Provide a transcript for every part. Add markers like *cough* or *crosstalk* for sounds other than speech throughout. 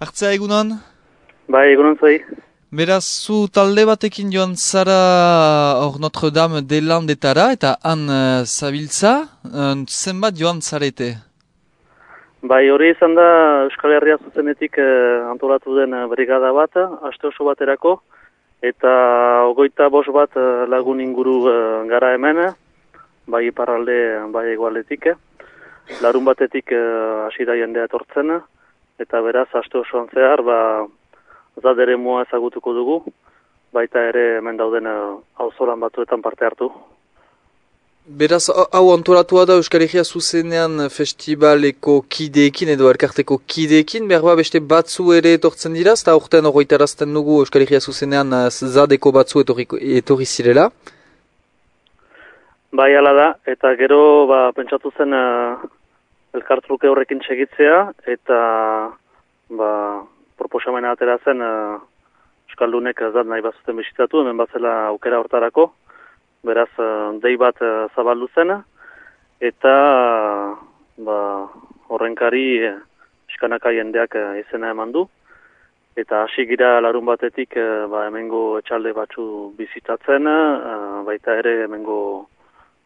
Artzea egunon? Bai, egunon zuei. Beraz, zu talde batekin joan zara hor Notre Dame de Landetara eta han uh, zabiltza, uh, zenbat joan zarete? Bai, hori izan da Euskal Herria zuzenetik uh, antolatu den brigada bat, aste oso baterako, eta ogoita bos bat uh, lagun inguru uh, gara hemen, bai iparralde, bai egualetik. Larun batetik hasi da jendea etortzen, eta beraz, aste osoan zehar, ba, zadere mua ezagutuko dugu, baita ere hemen dauden auzolan batzuetan parte hartu. Beraz, hau antolatua da Euskal Herria zuzenean festivaleko kideekin edo elkarteko kideekin, behar beste batzu ere etortzen dira, eta aurten horretarazten dugu Euskal Herria zuzenean zadeko batzu etorri zirela? Bai, ala da, eta gero ba, pentsatu zen elkartruke horrekin segitzea, eta ba, proposamena atera zen uh, Euskaldunek ez da nahi bazuten bisitatu, hemen batzela aukera hortarako, beraz uh, dei bat uh, zabaldu zen, eta uh, ba, horrenkari uh, eskanaka jendeak uh, izena eman du, eta hasi gira larun batetik uh, ba, hemengo etxalde batzu bizitatzen, uh, baita ere hemengo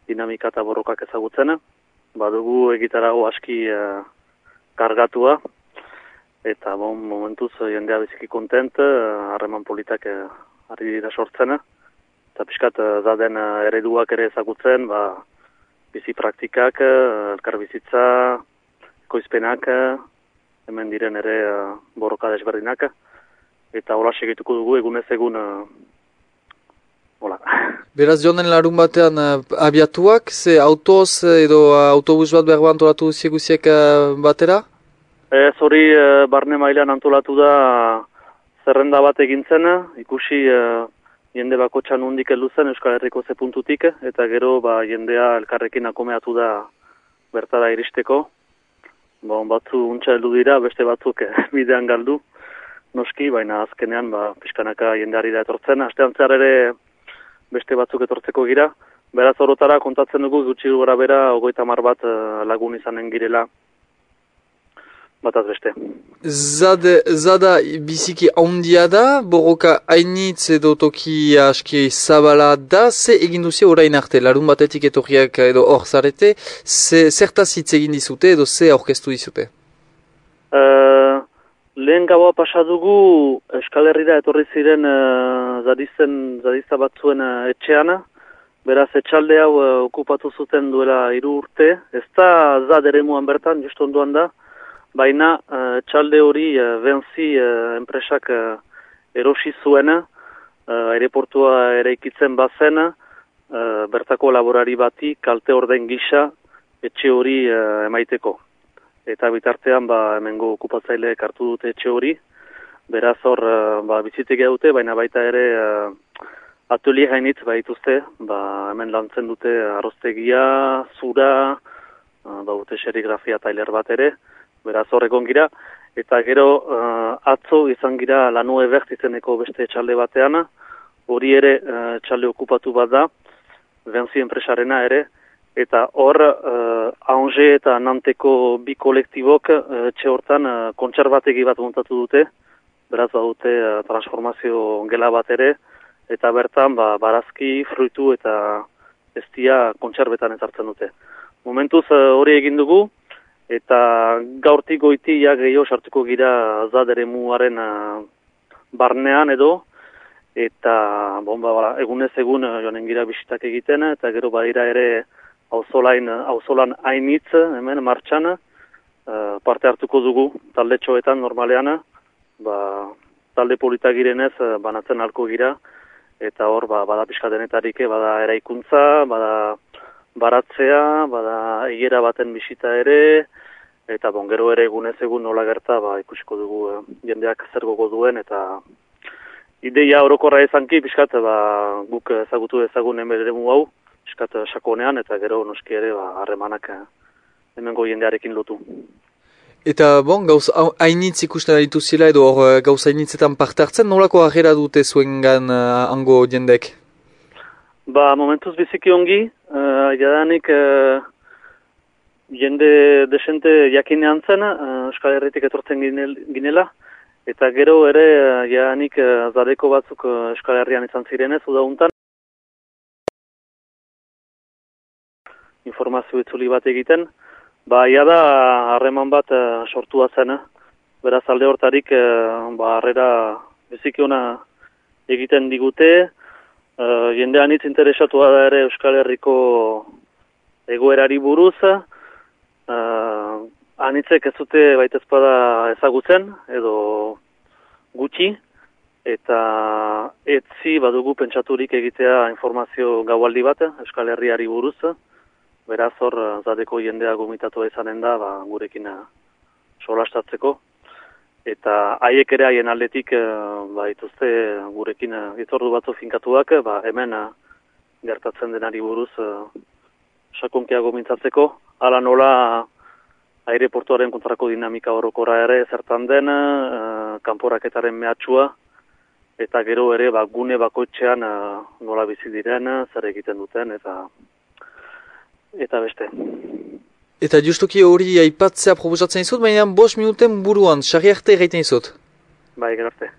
dinamika eta borrokak ezagutzen, badugu egitarago aski uh, kargatua, eta bon, momentuz jendea biziki kontent, eh, harreman politak uh, ari dira sortzen, eta pixkat da den ereduak ere ezagutzen, ba, bizi praktikak, elkar bizitza, koizpenak, hemen diren ere uh, borroka desberdinak, eta hola segituko dugu egunez egun Hola. Beraz joan larun batean abiatuak, ze autoz edo autobus bat behar antolatu zieguziek batera? Ez hori barne mailan antolatu da zerrenda bat egintzen, ikusi jende bako txan hundik zen Euskal Herriko ze puntutik, eta gero ba, jendea elkarrekin akomeatu da bertara iristeko. Bon, batzu untxa heldu dira, beste batzuk *laughs* bidean galdu, noski, baina azkenean ba, pixkanaka jendeari da etortzen. Astean ere beste batzuk etortzeko gira. Beraz horotara kontatzen dugu gutxi gora bera, ogoita mar bat lagun izanen girela bataz beste. Zade, zada biziki handia da, borroka hainitz edo toki aski zabala da, ze egin duzi orain arte, larun batetik etorriak edo hor zarete, ze, zertaz hitz egin dizute edo ze aurkeztu dizute? Uh, lehen gaua pasadugu Euskal Herriera etorri ziren uh, zadizten, zadizta batzuen uh, etxeana, beraz etxalde hau uh, okupatu zuten duela hiru urte, ez da zaderemuan bertan, just onduan da, baina uh, txalde hori uh, benzi enpresak erosi zuena, uh, aireportua ere ikitzen bazen, uh, bertako laborari bati kalte orden gisa etxe hori uh, emaiteko. Eta bitartean ba, hemengo okupatzaile kartu dute etxe hori, beraz hor uh, ba, bizitek dute, baina baita ere uh, atelier hainitz baituzte, ba, hemen lantzen dute arroztegia, zura, uh, ba, serigrafia tailer bat ere, beraz horrekon gira, eta gero uh, atzo izan gira lanue bertizeneko beste txalde batean, hori ere uh, txalde okupatu bat da, benzi enpresarena ere, eta hor uh, eta nanteko bi kolektibok uh, txe hortan uh, kontserbategi bat montatu dute, beraz ba dute uh, transformazio gela bat ere, eta bertan ba, barazki, fruitu eta estia kontserbetan ezartzen dute. Momentuz hori egin dugu, eta gaurtik goiti ja gehiago sartuko gira zadere muaren uh, barnean edo, eta bon, ba, egunez egun joanen gira bisitak egiten, eta gero badira ere auzolain, auzolan hainitz hemen martxan, parte hartuko dugu talde txoetan normalean, ba, talde polita girenez uh, banatzen alko gira, eta hor ba, bada pixka denetarik, bada eraikuntza, bada baratzea, bada higera baten bisita ere, eta bon, gero ere egunez egun nola gerta, ba, ikusiko dugu eh, jendeak zer gogo duen, eta ideia orokorra ezanki, pixkat, ba, guk ezagutu ezagun emberemu hau, pixkat sakonean, eta gero noski ere, ba, harremanak eh, hemengo jendearekin lotu. Eta, bon, gauz, hainitz ikusten ditu zila edo hor eh, gauz hainitzetan parte hartzen, nolako agera dute zuengan uh, ango jendek? Ba, momentuz biziki ongi, uh, jadanik uh, jende desente jakinean zen, uh, Euskal Herritik etortzen ginela, Eta gero ere, uh, jaanik uh, zadeko batzuk uh, Euskal Herrian izan zirenez, udauntan. Informazio itzuli bat egiten. Ba, ia da, harreman bat uh, sortua zen, beraz alde hortarik, uh, ba, harrera biziki ona egiten digute, uh, jendean hitz interesatua da ere Euskal Herriko egoerari buruz, uh, anitzek ez dute baitezpada ezagutzen, edo gutxi, eta etzi badugu pentsaturik egitea informazio gaualdi bat, Euskal Herriari buruz, beraz hor zadeko jendea gomitatu izanen da ba, gurekin eh, solastatzeko. Eta haiek ere haien aldetik e, ba, ituzte gurekin itzordu batzu finkatuak, ba, hemen gertatzen denari buruz sakonkia gomintzatzeko. Hala nola aireportuaren kontrako dinamika horokora ere zertan den, kanporaketaren mehatxua, eta gero ere ba, gune bakoitzean nola bizi diren, zer egiten duten, eta eta beste. Eta justuki hori aipatzea proposatzen izut, baina bost minuten buruan, sarri arte egiten izut. Bai, gerarte.